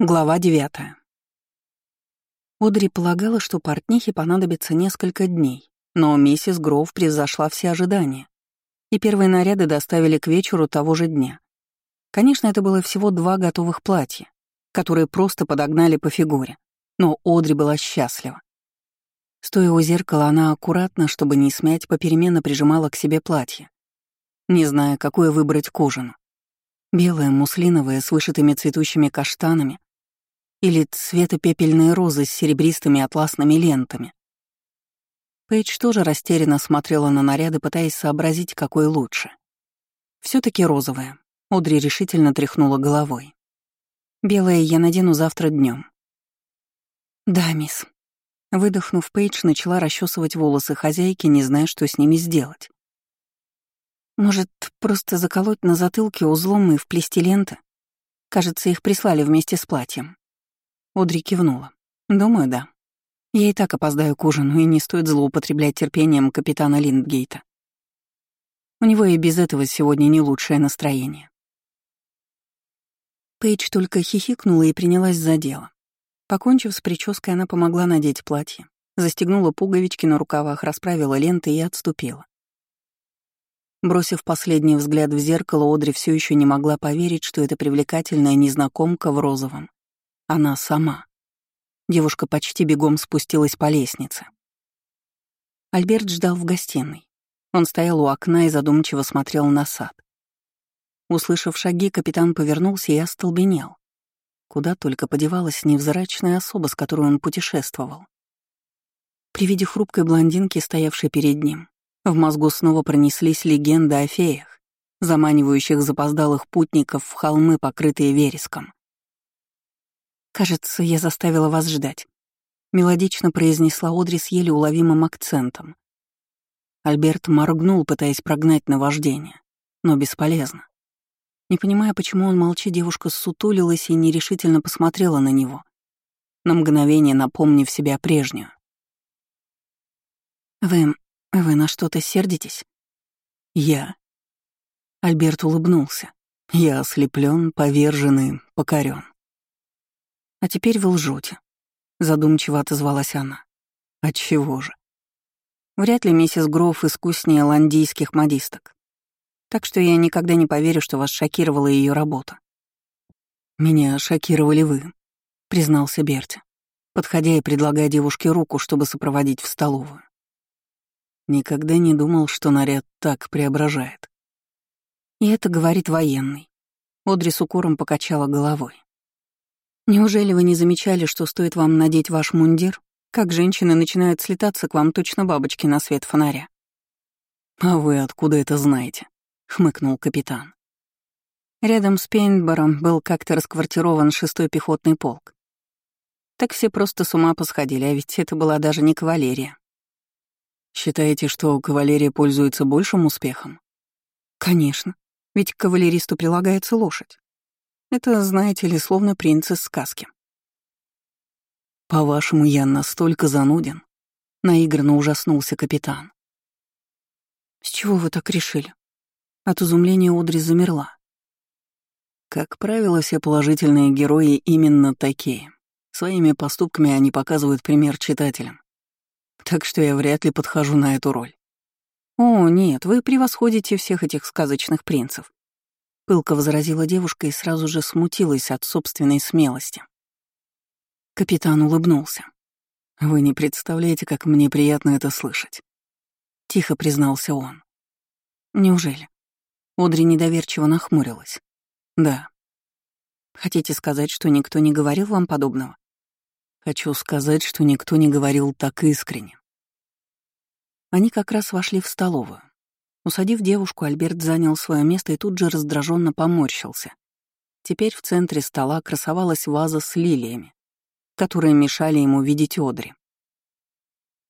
Глава девятая. Одри полагала, что портнихе понадобится несколько дней, но миссис Гроув превзошла все ожидания, и первые наряды доставили к вечеру того же дня. Конечно, это было всего два готовых платья, которые просто подогнали по фигуре, но Одри была счастлива. Стоя у зеркала, она аккуратно, чтобы не смять, попеременно прижимала к себе платье, не зная, какое выбрать к ужину. Белое, муслиновое, с вышитыми цветущими каштанами, или цвета пепельной розы с серебристыми атласными лентами. Пейдж тоже растерянно смотрела на наряды, пытаясь сообразить, какой лучше. все таки розовая. Одри решительно тряхнула головой. «Белое я надену завтра днем. «Да, мисс». Выдохнув, Пейдж начала расчесывать волосы хозяйки, не зная, что с ними сделать. «Может, просто заколоть на затылке узлом и вплести ленты? Кажется, их прислали вместе с платьем». Одри кивнула. «Думаю, да. Я и так опоздаю к ужину, и не стоит злоупотреблять терпением капитана Линдгейта. У него и без этого сегодня не лучшее настроение». Пейдж только хихикнула и принялась за дело. Покончив с прической, она помогла надеть платье, застегнула пуговички на рукавах, расправила ленты и отступила. Бросив последний взгляд в зеркало, Одри все еще не могла поверить, что это привлекательная незнакомка в розовом она сама. Девушка почти бегом спустилась по лестнице. Альберт ждал в гостиной. Он стоял у окна и задумчиво смотрел на сад. Услышав шаги, капитан повернулся и остолбенел. Куда только подевалась невзрачная особа, с которой он путешествовал. При виде хрупкой блондинки, стоявшей перед ним, в мозгу снова пронеслись легенды о феях, заманивающих запоздалых путников в холмы, покрытые вереском. «Кажется, я заставила вас ждать», — мелодично произнесла Одри с еле уловимым акцентом. Альберт моргнул, пытаясь прогнать наваждение, но бесполезно. Не понимая, почему он молчит, девушка ссутулилась и нерешительно посмотрела на него, на мгновение напомнив себя прежнюю. «Вы... вы на что-то сердитесь?» «Я...» Альберт улыбнулся. «Я ослеплен, поверженный, покорен. «А теперь вы лжете», — задумчиво отозвалась она. «Отчего же?» Вряд ли миссис Гроув искуснее ландийских модисток. Так что я никогда не поверю, что вас шокировала ее работа. «Меня шокировали вы», — признался Берти, подходя и предлагая девушке руку, чтобы сопроводить в столовую. Никогда не думал, что наряд так преображает. И это говорит военный. Одри с укором покачала головой. Неужели вы не замечали, что стоит вам надеть ваш мундир, как женщины начинают слетаться к вам точно бабочки на свет фонаря? «А вы откуда это знаете?» — хмыкнул капитан. Рядом с Пейнтбором был как-то расквартирован шестой пехотный полк. Так все просто с ума посходили, а ведь это была даже не кавалерия. Считаете, что кавалерия пользуется большим успехом? Конечно, ведь к кавалеристу прилагается лошадь. Это, знаете ли, словно принц из сказки. «По-вашему, я настолько зануден?» — наигранно ужаснулся капитан. «С чего вы так решили?» От изумления Одри замерла. Как правило, все положительные герои именно такие. Своими поступками они показывают пример читателям. Так что я вряд ли подхожу на эту роль. О, нет, вы превосходите всех этих сказочных принцев. Пылко возразила девушка и сразу же смутилась от собственной смелости. Капитан улыбнулся. «Вы не представляете, как мне приятно это слышать», — тихо признался он. «Неужели?» Одри недоверчиво нахмурилась. «Да». «Хотите сказать, что никто не говорил вам подобного?» «Хочу сказать, что никто не говорил так искренне». Они как раз вошли в столовую. Усадив девушку, Альберт занял свое место и тут же раздраженно поморщился. Теперь в центре стола красовалась ваза с лилиями, которые мешали ему видеть Одри.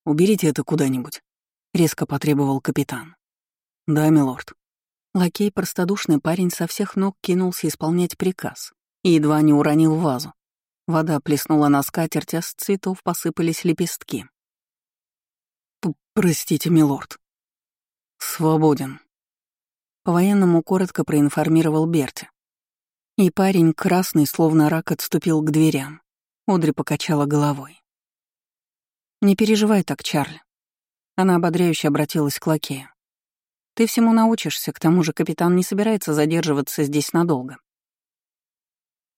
«Уберите это куда-нибудь», — резко потребовал капитан. «Да, милорд». Лакей, простодушный парень, со всех ног кинулся исполнять приказ и едва не уронил вазу. Вода плеснула на скатерть, а с цветов посыпались лепестки. «Простите, милорд», «Свободен», — по-военному коротко проинформировал Берти. И парень, красный, словно рак, отступил к дверям. Одри покачала головой. «Не переживай так, Чарли». Она ободряюще обратилась к лакею. «Ты всему научишься, к тому же капитан не собирается задерживаться здесь надолго».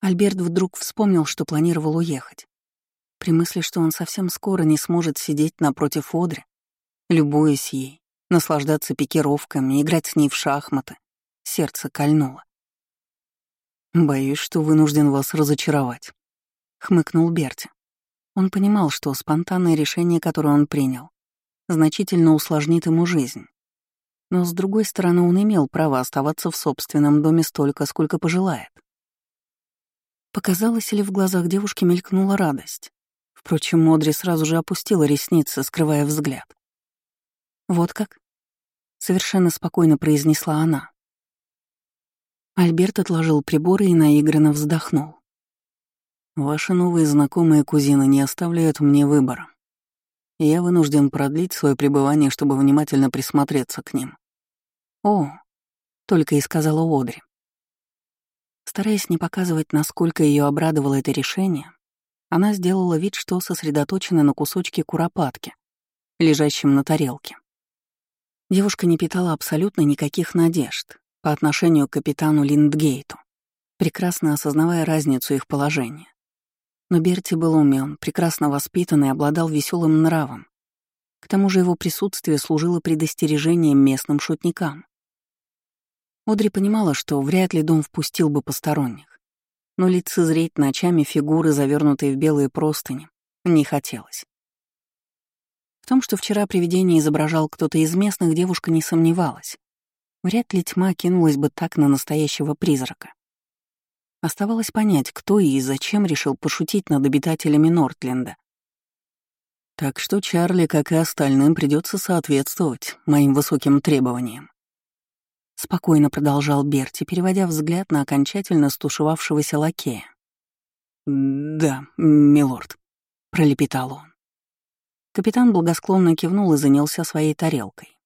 Альберт вдруг вспомнил, что планировал уехать. При мысли, что он совсем скоро не сможет сидеть напротив Одри, любуясь ей, наслаждаться пикировками, играть с ней в шахматы, сердце кольнуло. «Боюсь, что вынужден вас разочаровать», — хмыкнул Берти. Он понимал, что спонтанное решение, которое он принял, значительно усложнит ему жизнь. Но, с другой стороны, он имел право оставаться в собственном доме столько, сколько пожелает. Показалось ли в глазах девушки мелькнула радость? Впрочем, Модри сразу же опустила ресницы, скрывая взгляд. «Вот как?» — совершенно спокойно произнесла она. Альберт отложил приборы и наигранно вздохнул. «Ваши новые знакомые кузины не оставляют мне выбора. Я вынужден продлить свое пребывание, чтобы внимательно присмотреться к ним». «О», — только и сказала Одри. Стараясь не показывать, насколько ее обрадовало это решение, она сделала вид, что сосредоточена на кусочке куропатки, лежащем на тарелке. Девушка не питала абсолютно никаких надежд, по отношению к капитану Линдгейту, прекрасно осознавая разницу их положения. Но Берти был умен, прекрасно воспитан и обладал веселым нравом. К тому же его присутствие служило предостережением местным шутникам. Одри понимала, что вряд ли дом впустил бы посторонних, но лицезреть ночами фигуры, завернутые в белые простыни, не хотелось. В том, что вчера привидение изображал кто-то из местных, девушка не сомневалась. Вряд ли тьма кинулась бы так на настоящего призрака. Оставалось понять, кто и зачем решил пошутить над обитателями Нортленда. Так что Чарли, как и остальным, придется соответствовать моим высоким требованиям. Спокойно продолжал Берти, переводя взгляд на окончательно стушевавшегося лакея. «Да, милорд», — пролепетал он. Капитан благосклонно кивнул и занялся своей тарелкой.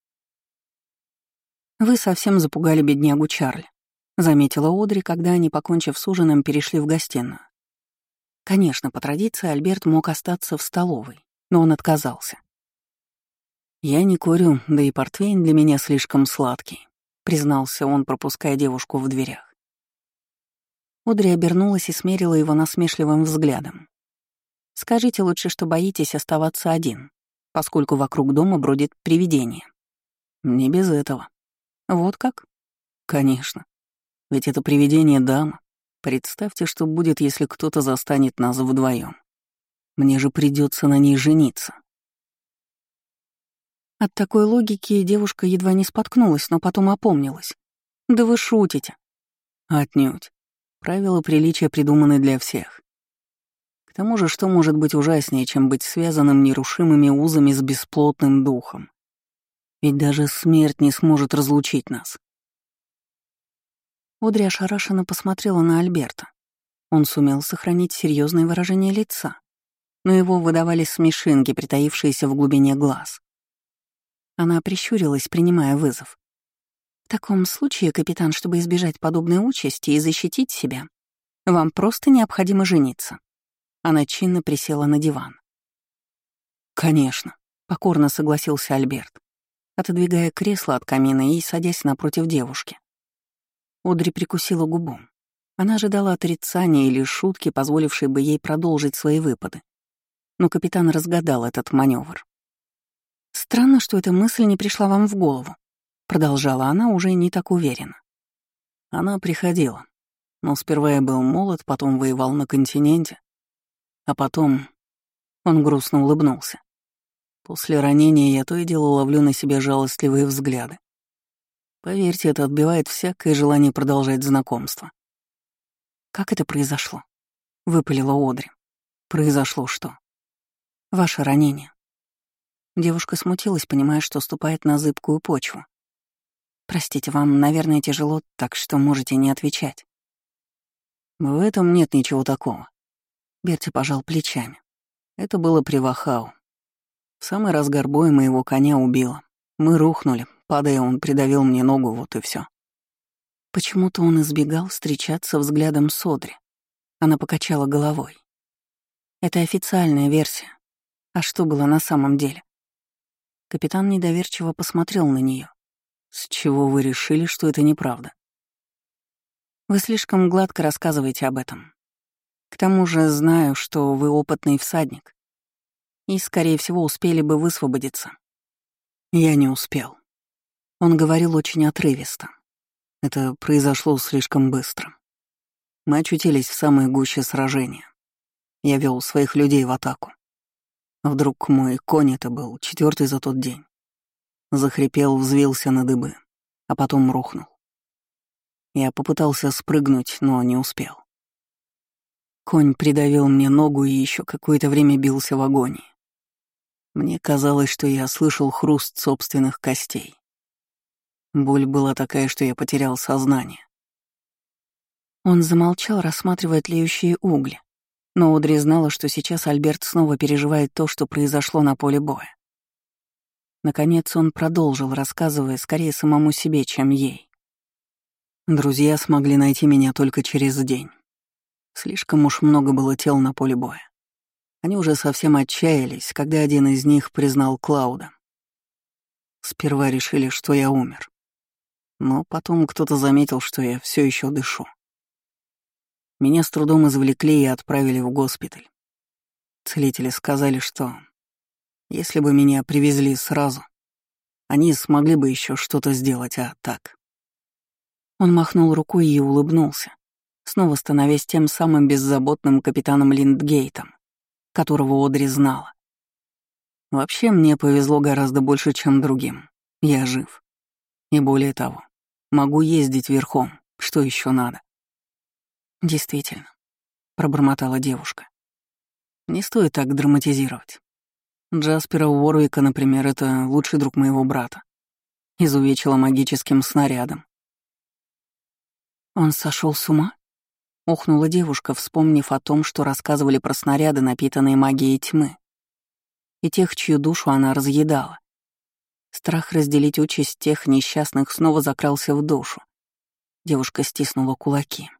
«Вы совсем запугали беднягу Чарли», — заметила Одри, когда они, покончив с ужином, перешли в гостиную. Конечно, по традиции Альберт мог остаться в столовой, но он отказался. «Я не курю, да и портвейн для меня слишком сладкий», — признался он, пропуская девушку в дверях. Одри обернулась и смерила его насмешливым взглядом. «Скажите лучше, что боитесь оставаться один, поскольку вокруг дома бродит привидение». «Не без этого», вот как? Конечно. Ведь это привидение дама. Представьте, что будет, если кто-то застанет нас вдвоем. Мне же придется на ней жениться. От такой логики девушка едва не споткнулась, но потом опомнилась. Да вы шутите. Отнюдь. Правила приличия придуманы для всех. К тому же, что может быть ужаснее, чем быть связанным нерушимыми узами с бесплотным духом? Ведь даже смерть не сможет разлучить нас. Одри ошарашенно посмотрела на Альберта. Он сумел сохранить серьезное выражение лица, но его выдавали смешинки, притаившиеся в глубине глаз. Она прищурилась, принимая вызов. «В таком случае, капитан, чтобы избежать подобной участи и защитить себя, вам просто необходимо жениться». Она чинно присела на диван. «Конечно», — покорно согласился Альберт отодвигая кресло от камина и садясь напротив девушки. Одри прикусила губу. Она ожидала отрицания или шутки, позволившей бы ей продолжить свои выпады. Но капитан разгадал этот маневр. «Странно, что эта мысль не пришла вам в голову», — продолжала она уже не так уверенно. Она приходила. Но сперва я был молод, потом воевал на континенте. А потом... Он грустно улыбнулся. После ранения я то и дело ловлю на себе жалостливые взгляды. Поверьте, это отбивает всякое желание продолжать знакомство. «Как это произошло?» — выпалила Одри. «Произошло что?» «Ваше ранение». Девушка смутилась, понимая, что ступает на зыбкую почву. «Простите, вам, наверное, тяжело, так что можете не отвечать». «В этом нет ничего такого». Берти пожал плечами. Это было при Вахау. В самый разгар боя моего коня убило. Мы рухнули. Падая, он придавил мне ногу, вот и все. Почему-то он избегал встречаться взглядом с Одри. Она покачала головой. Это официальная версия. А что было на самом деле? Капитан недоверчиво посмотрел на нее. С чего вы решили, что это неправда? Вы слишком гладко рассказываете об этом. К тому же знаю, что вы опытный всадник. И, скорее всего, успели бы высвободиться. Я не успел. Он говорил очень отрывисто. Это произошло слишком быстро. Мы очутились в самой гуще сражения. Я вел своих людей в атаку. Вдруг мой конь это был, четвертый за тот день. Захрипел, взвился на дыбы, а потом рухнул. Я попытался спрыгнуть, но не успел. Конь придавил мне ногу и еще какое-то время бился в агонии. Мне казалось, что я слышал хруст собственных костей. Боль была такая, что я потерял сознание. Он замолчал, рассматривая тлеющие угли. Но Одри знала, что сейчас Альберт снова переживает то, что произошло на поле боя. Наконец он продолжил, рассказывая скорее самому себе, чем ей. Друзья смогли найти меня только через день. Слишком уж много было тел на поле боя. Они уже совсем отчаялись, когда один из них признал Клауда. Сперва решили, что я умер. Но потом кто-то заметил, что я все еще дышу. Меня с трудом извлекли и отправили в госпиталь. Целители сказали, что если бы меня привезли сразу, они смогли бы еще что-то сделать, а так. Он махнул рукой и улыбнулся, снова становясь тем самым беззаботным капитаном Линдгейтом, которого Одри знала. Вообще мне повезло гораздо больше, чем другим. Я жив. И более того, Могу ездить верхом. Что еще надо? Действительно, пробормотала девушка. Не стоит так драматизировать. Джаспера Уорвика, например, это лучший друг моего брата. Изувечила магическим снарядом. Он сошел с ума? Охнула девушка, вспомнив о том, что рассказывали про снаряды, напитанные магией тьмы, и тех, чью душу она разъедала. Страх разделить участь тех несчастных снова закрался в душу. Девушка стиснула кулаки.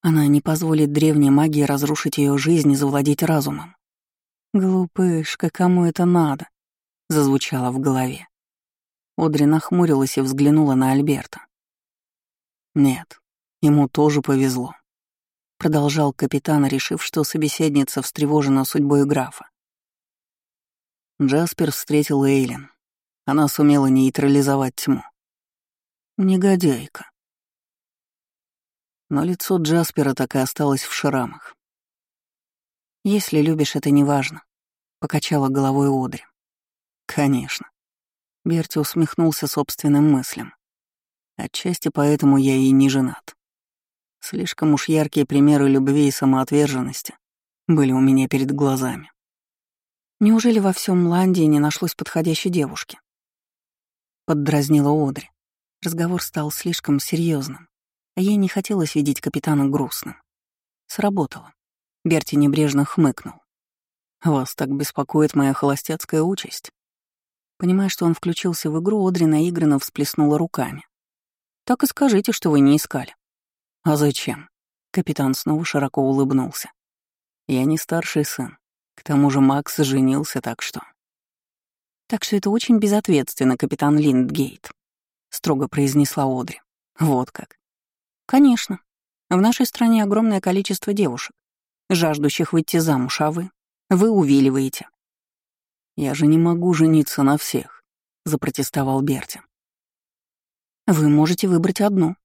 Она не позволит древней магии разрушить ее жизнь и завладеть разумом. «Глупышка, кому это надо?» — зазвучало в голове. Одри нахмурилась и взглянула на Альберта. «Нет, ему тоже повезло», — продолжал капитан, решив, что собеседница встревожена судьбой графа. Джаспер встретил Эйлин. Она сумела нейтрализовать тьму. Негодяйка. Но лицо Джаспера так и осталось в шрамах. «Если любишь, это неважно», — покачала головой Одри. «Конечно». Берти усмехнулся собственным мыслям. Отчасти поэтому я и не женат. Слишком уж яркие примеры любви и самоотверженности были у меня перед глазами. Неужели во всем Ландии не нашлось подходящей девушки? Поддразнила Одри. Разговор стал слишком серьезным, а ей не хотелось видеть капитана грустным. Сработало. Берти небрежно хмыкнул. «Вас так беспокоит моя холостяцкая участь?» Понимая, что он включился в игру, Одри наигранно всплеснула руками. «Так и скажите, что вы не искали». «А зачем?» Капитан снова широко улыбнулся. «Я не старший сын. К тому же Макс женился, так что... «Так что это очень безответственно, капитан Линдгейт», — строго произнесла Одри. «Вот как». «Конечно. В нашей стране огромное количество девушек, жаждущих выйти замуж, а вы? Вы увиливаете». «Я же не могу жениться на всех», — запротестовал Берти. «Вы можете выбрать одну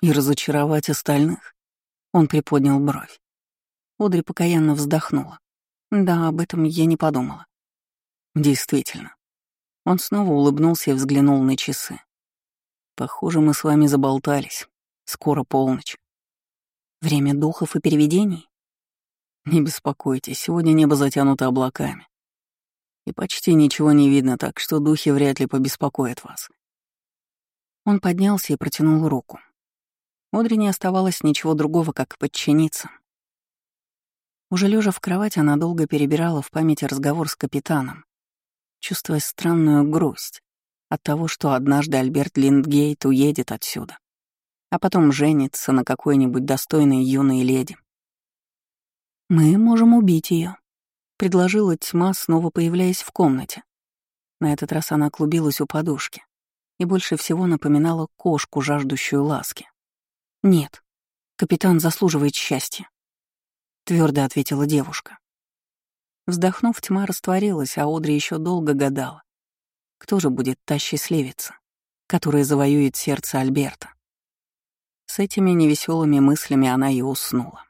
и разочаровать остальных». Он приподнял бровь. Одри покаянно вздохнула. Да, об этом я не подумала. Действительно. Он снова улыбнулся и взглянул на часы. Похоже, мы с вами заболтались. Скоро полночь. Время духов и переведений? Не беспокойтесь, сегодня небо затянуто облаками. И почти ничего не видно, так что духи вряд ли побеспокоят вас. Он поднялся и протянул руку. Одри не оставалось ничего другого, как подчиниться. Уже лежа в кровати, она долго перебирала в памяти разговор с капитаном, чувствуя странную грусть, От того, что однажды Альберт Линдгейт уедет отсюда, а потом женится на какой-нибудь достойной юной леди. «Мы можем убить ее, предложила тьма, снова появляясь в комнате. На этот раз она клубилась у подушки и больше всего напоминала кошку, жаждущую ласки. «Нет, капитан заслуживает счастья», — твердо ответила девушка. Вздохнув, тьма растворилась, а Одри еще долго гадала, кто же будет та счастливица, которая завоюет сердце Альберта. С этими невеселыми мыслями она и уснула.